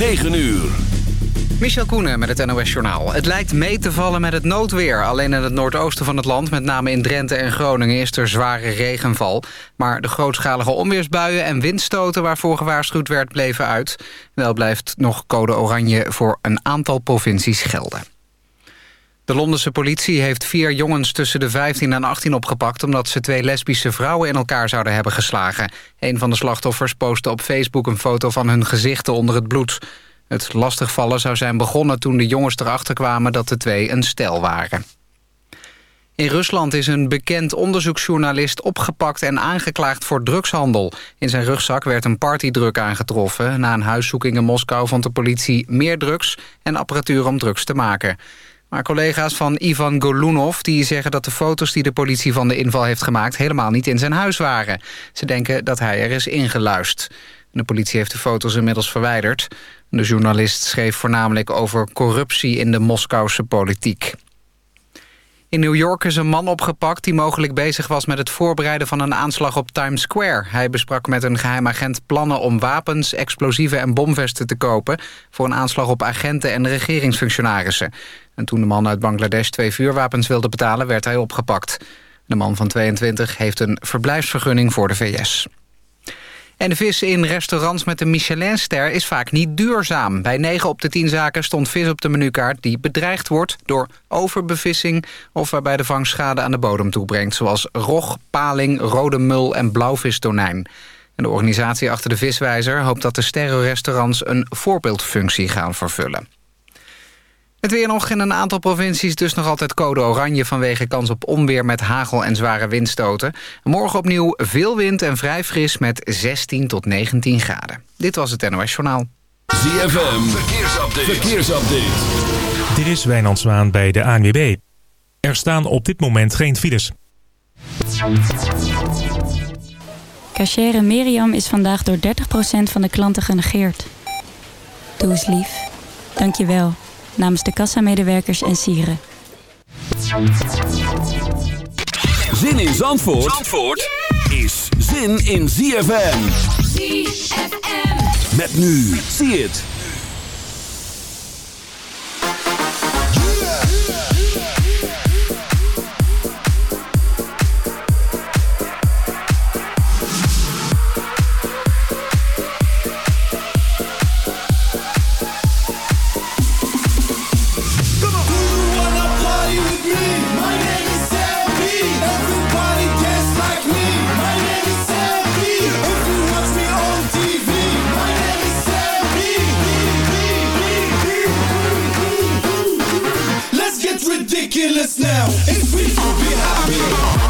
9 uur. Michel Koenen met het NOS-journaal. Het lijkt mee te vallen met het noodweer. Alleen in het noordoosten van het land, met name in Drenthe en Groningen... is er zware regenval. Maar de grootschalige onweersbuien en windstoten... waarvoor gewaarschuwd werd, bleven uit. Wel blijft nog code oranje voor een aantal provincies gelden. De Londense politie heeft vier jongens tussen de 15 en 18 opgepakt... omdat ze twee lesbische vrouwen in elkaar zouden hebben geslagen. Een van de slachtoffers postte op Facebook een foto van hun gezichten onder het bloed. Het lastigvallen zou zijn begonnen toen de jongens erachter kwamen... dat de twee een stel waren. In Rusland is een bekend onderzoeksjournalist opgepakt en aangeklaagd voor drugshandel. In zijn rugzak werd een partydruk aangetroffen. Na een huiszoeking in Moskou vond de politie meer drugs en apparatuur om drugs te maken. Maar collega's van Ivan Golunov die zeggen dat de foto's die de politie van de inval heeft gemaakt helemaal niet in zijn huis waren. Ze denken dat hij er is ingeluist. De politie heeft de foto's inmiddels verwijderd. De journalist schreef voornamelijk over corruptie in de Moskouse politiek. In New York is een man opgepakt die mogelijk bezig was met het voorbereiden van een aanslag op Times Square. Hij besprak met een geheim agent plannen om wapens, explosieven en bomvesten te kopen voor een aanslag op agenten en regeringsfunctionarissen. En toen de man uit Bangladesh twee vuurwapens wilde betalen werd hij opgepakt. De man van 22 heeft een verblijfsvergunning voor de VS. En vis in restaurants met een Michelinster is vaak niet duurzaam. Bij 9 op de 10 zaken stond vis op de menukaart die bedreigd wordt door overbevissing of waarbij de vangst schade aan de bodem toebrengt, zoals rog, paling, rode mul en blauwvistonijn. En de organisatie achter de viswijzer hoopt dat de sterrenrestaurants een voorbeeldfunctie gaan vervullen. Het weer nog in een aantal provincies dus nog altijd code oranje... vanwege kans op onweer met hagel en zware windstoten. Morgen opnieuw veel wind en vrij fris met 16 tot 19 graden. Dit was het NOS Journaal. ZFM, verkeersupdate. verkeersupdate. Dit is Wijnand Zwaan bij de ANWB. Er staan op dit moment geen files. Cachere Miriam is vandaag door 30% van de klanten genegeerd. Doe eens lief. Dank je wel namens de kassamedewerkers en sieren. Zin in Zandvoort, Zandvoort is zin in ZFM. ZFM. Met nu, zie het. Ridiculous now. If we could be happy.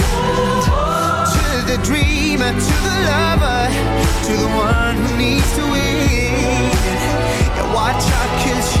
To the lover, to the one who needs to win. Yeah, watch out, cause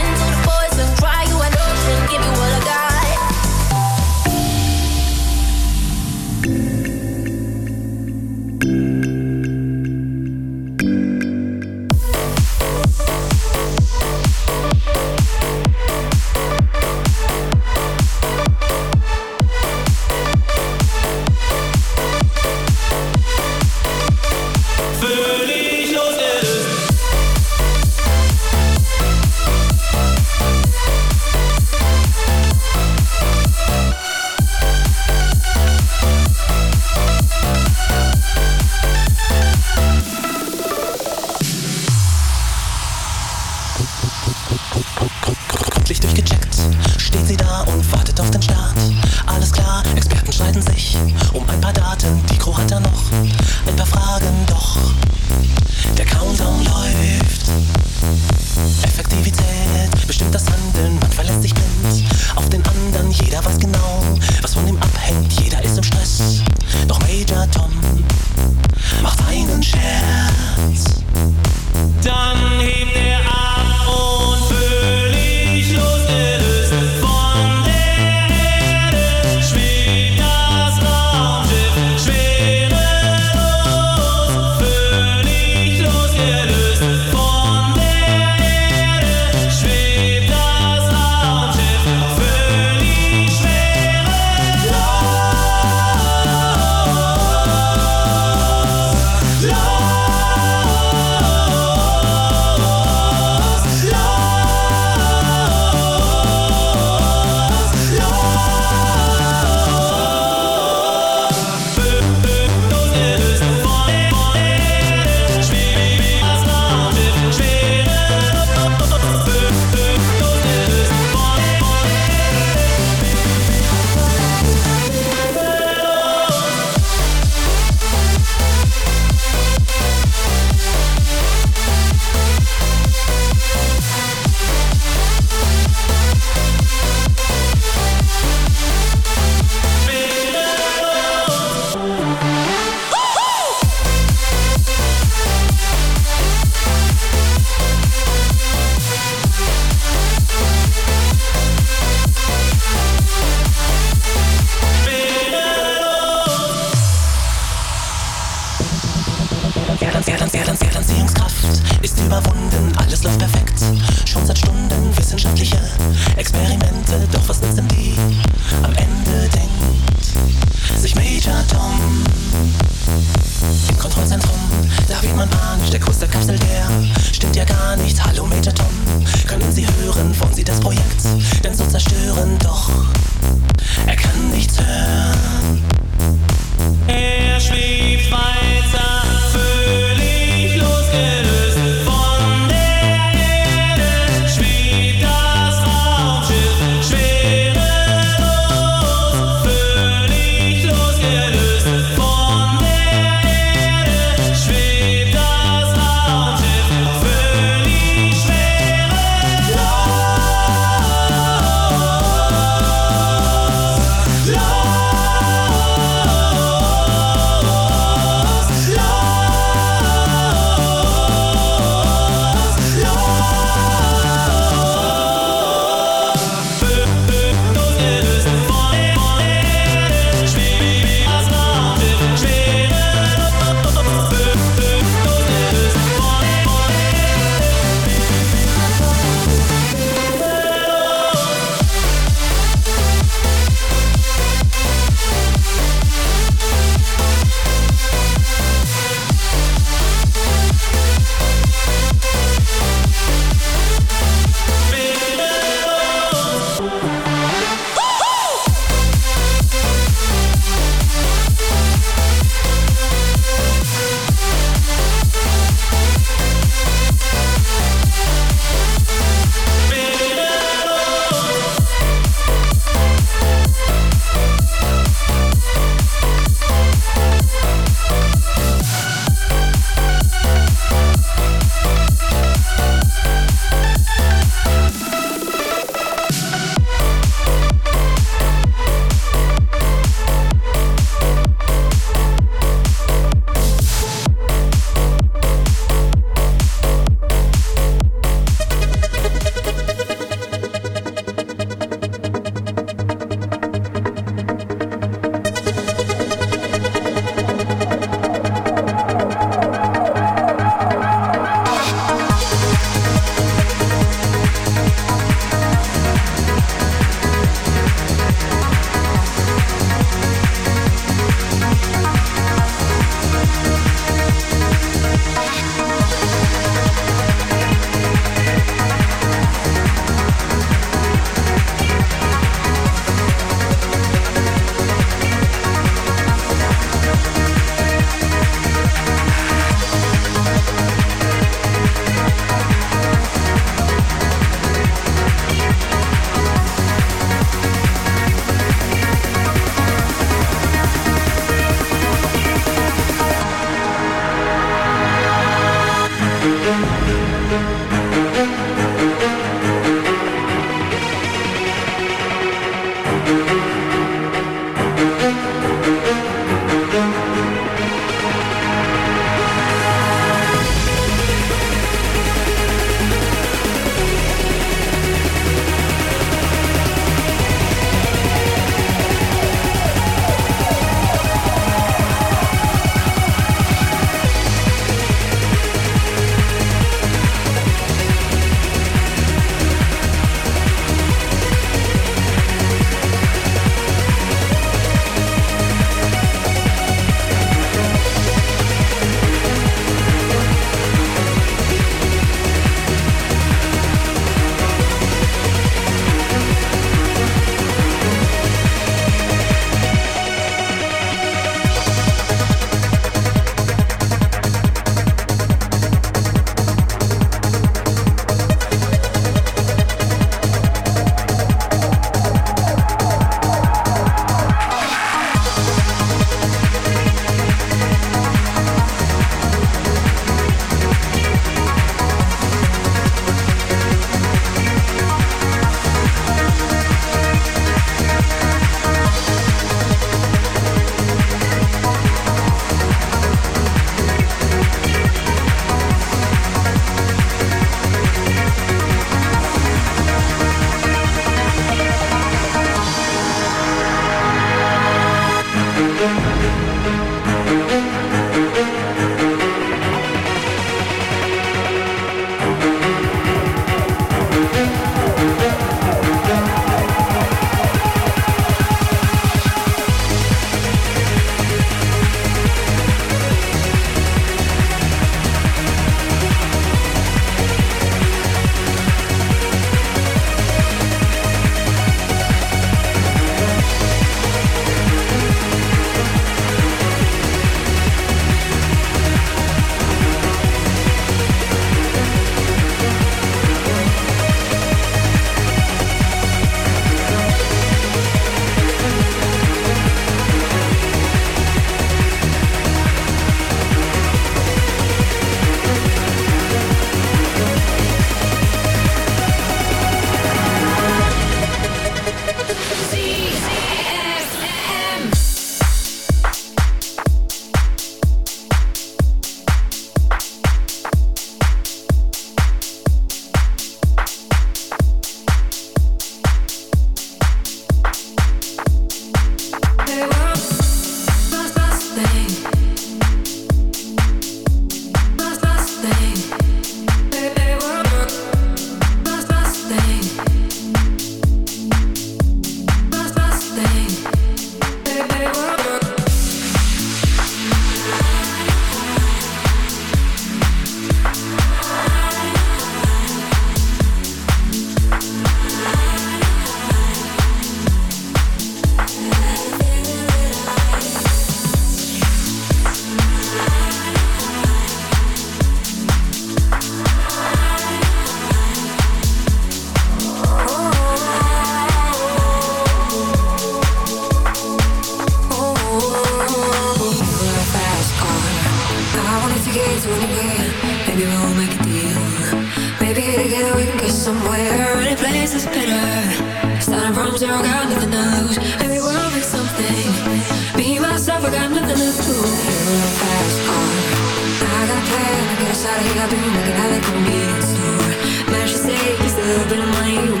I got the you like an alley, come be in store. Now she.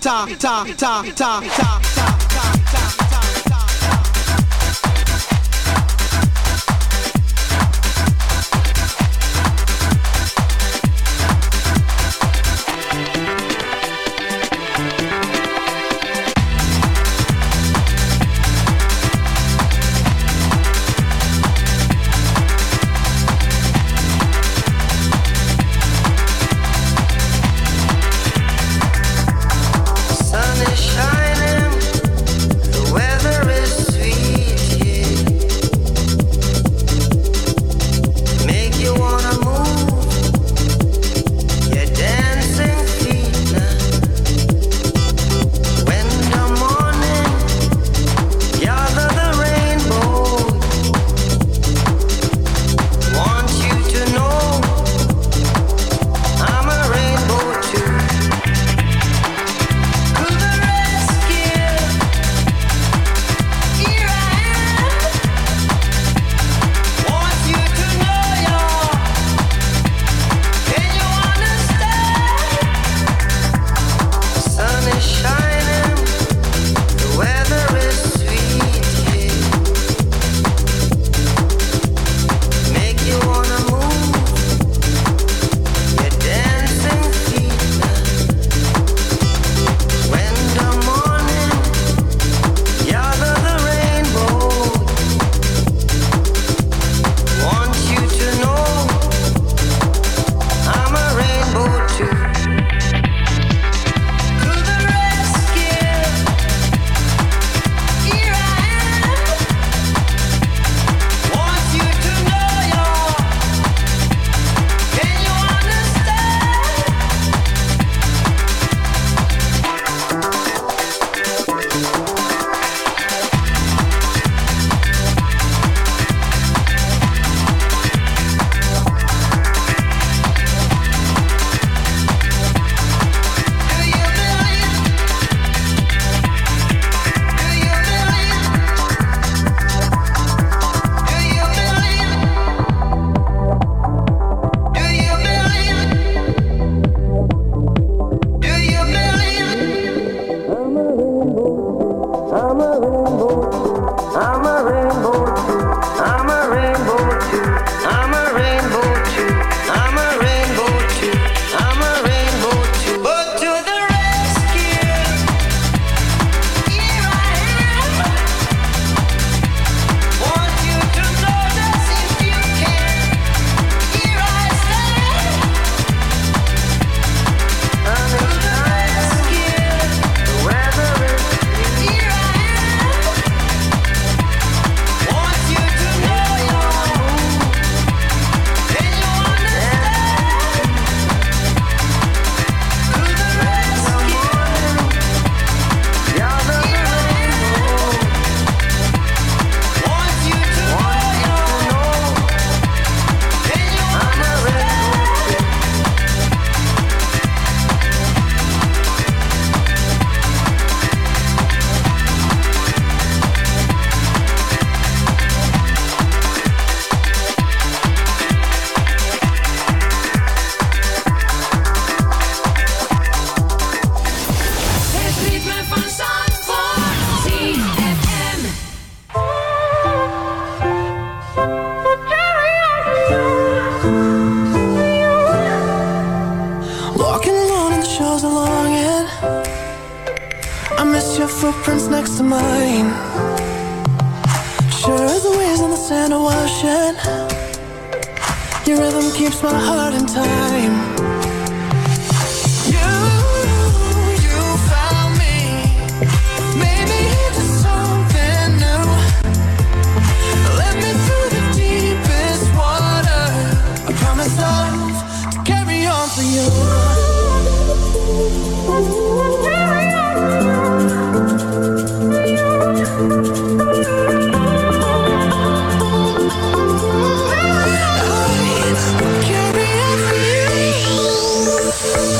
ta ta ta ta ta.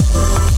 Sitting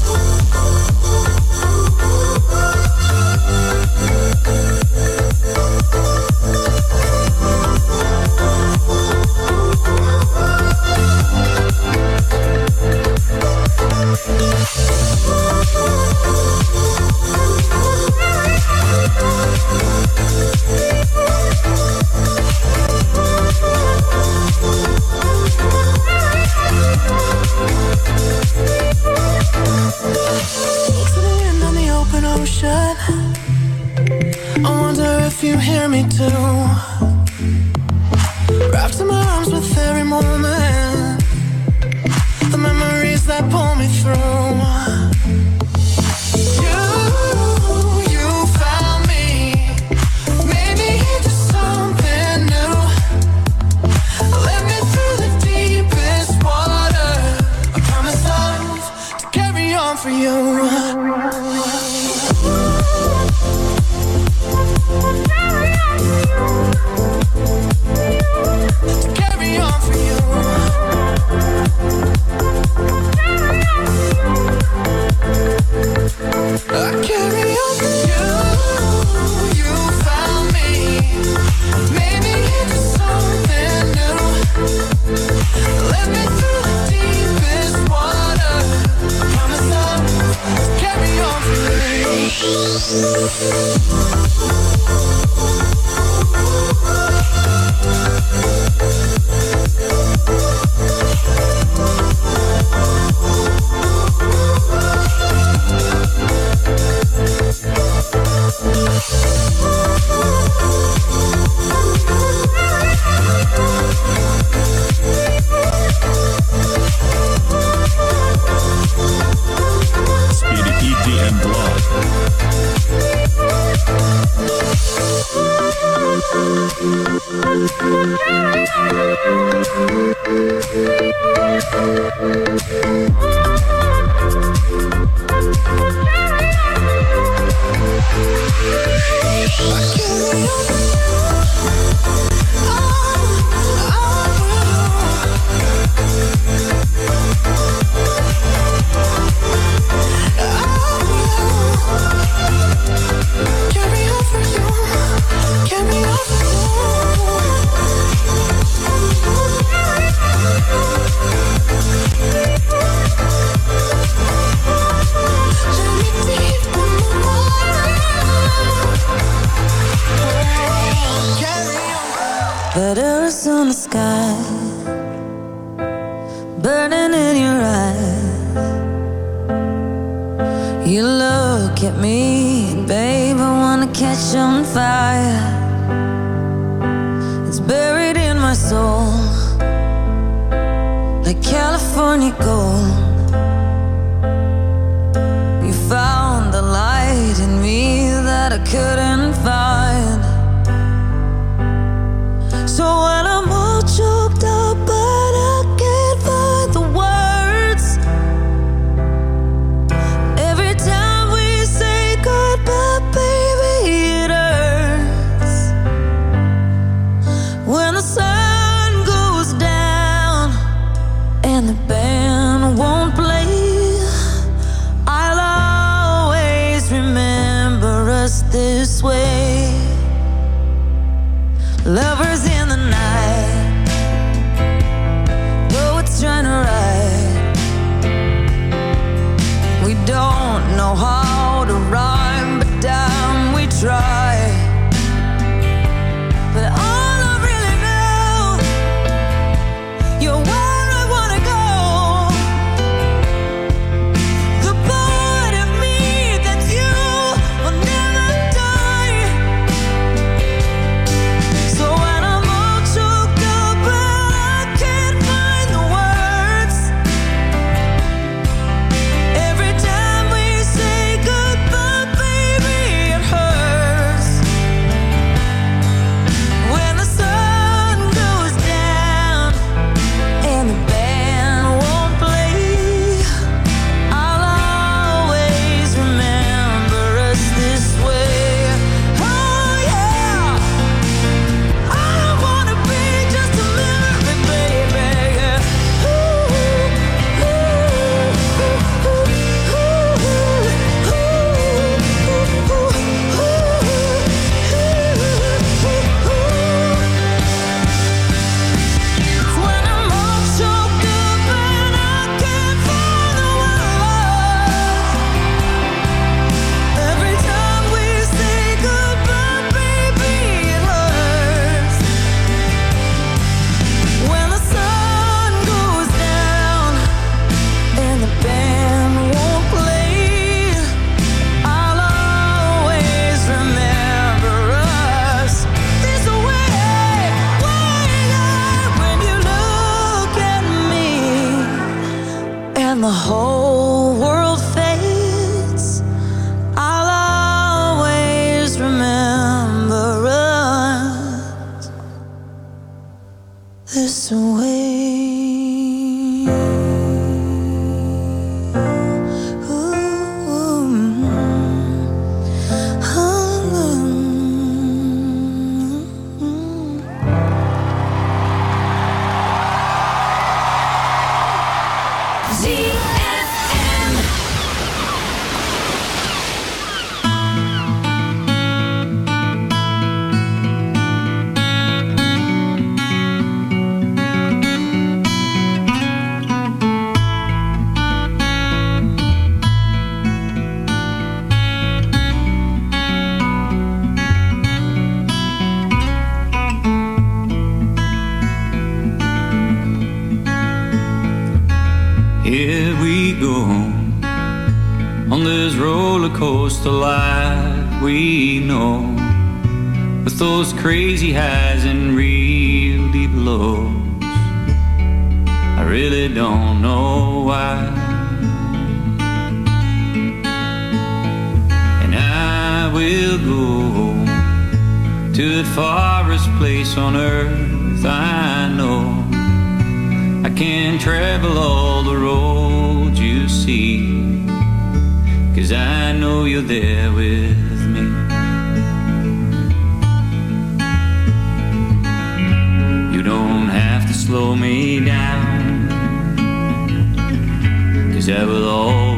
the whole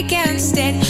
against it.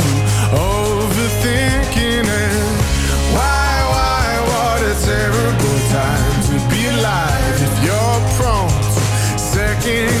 watching